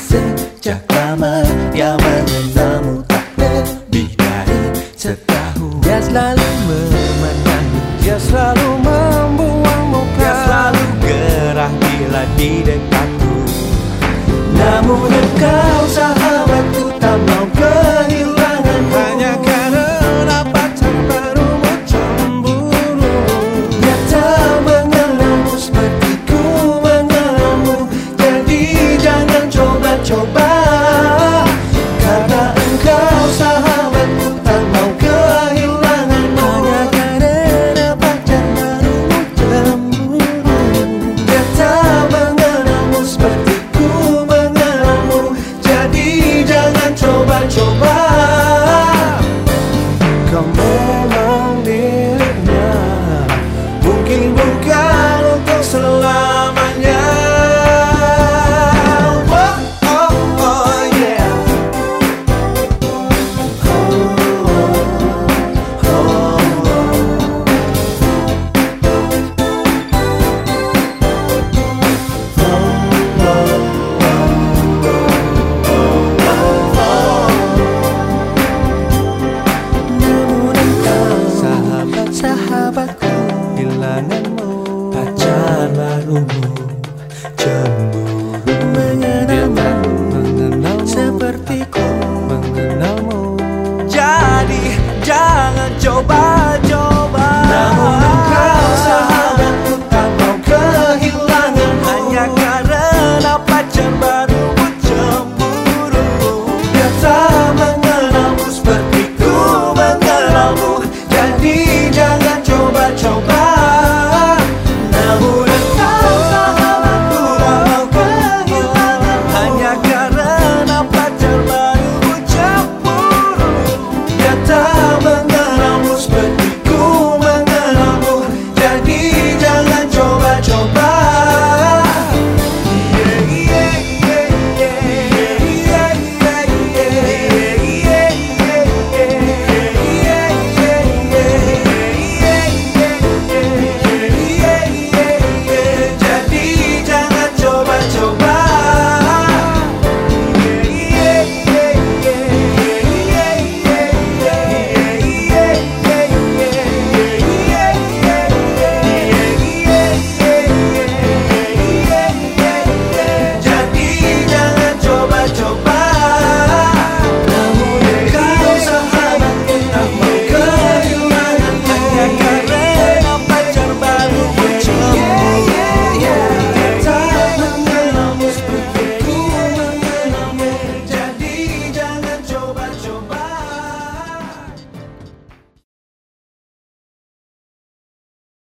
Sejak lama dia menentamu tak lebih dari setahun Dia selalu memandangmu, dia selalu membuang muka, Dia selalu gerah bila di dekatku. Namun engkau sahabatku tak 落寞。